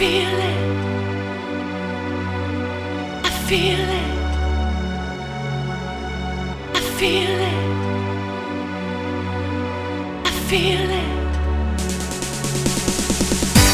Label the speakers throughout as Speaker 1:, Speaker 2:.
Speaker 1: feel it. I feel it. I feel it. I feel it.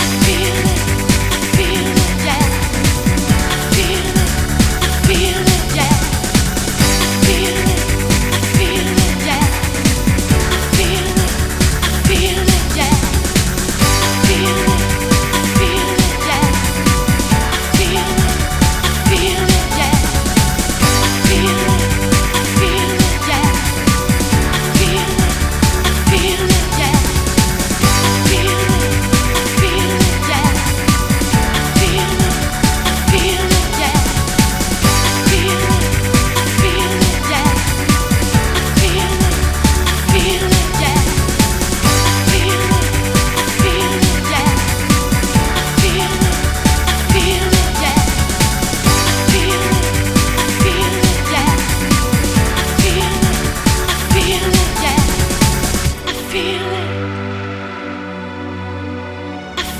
Speaker 1: I feel it.